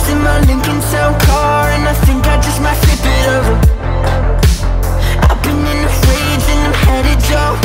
lost in my Lincoln Town car And I think I just might flip it over. I've been in a rage and I'm headed your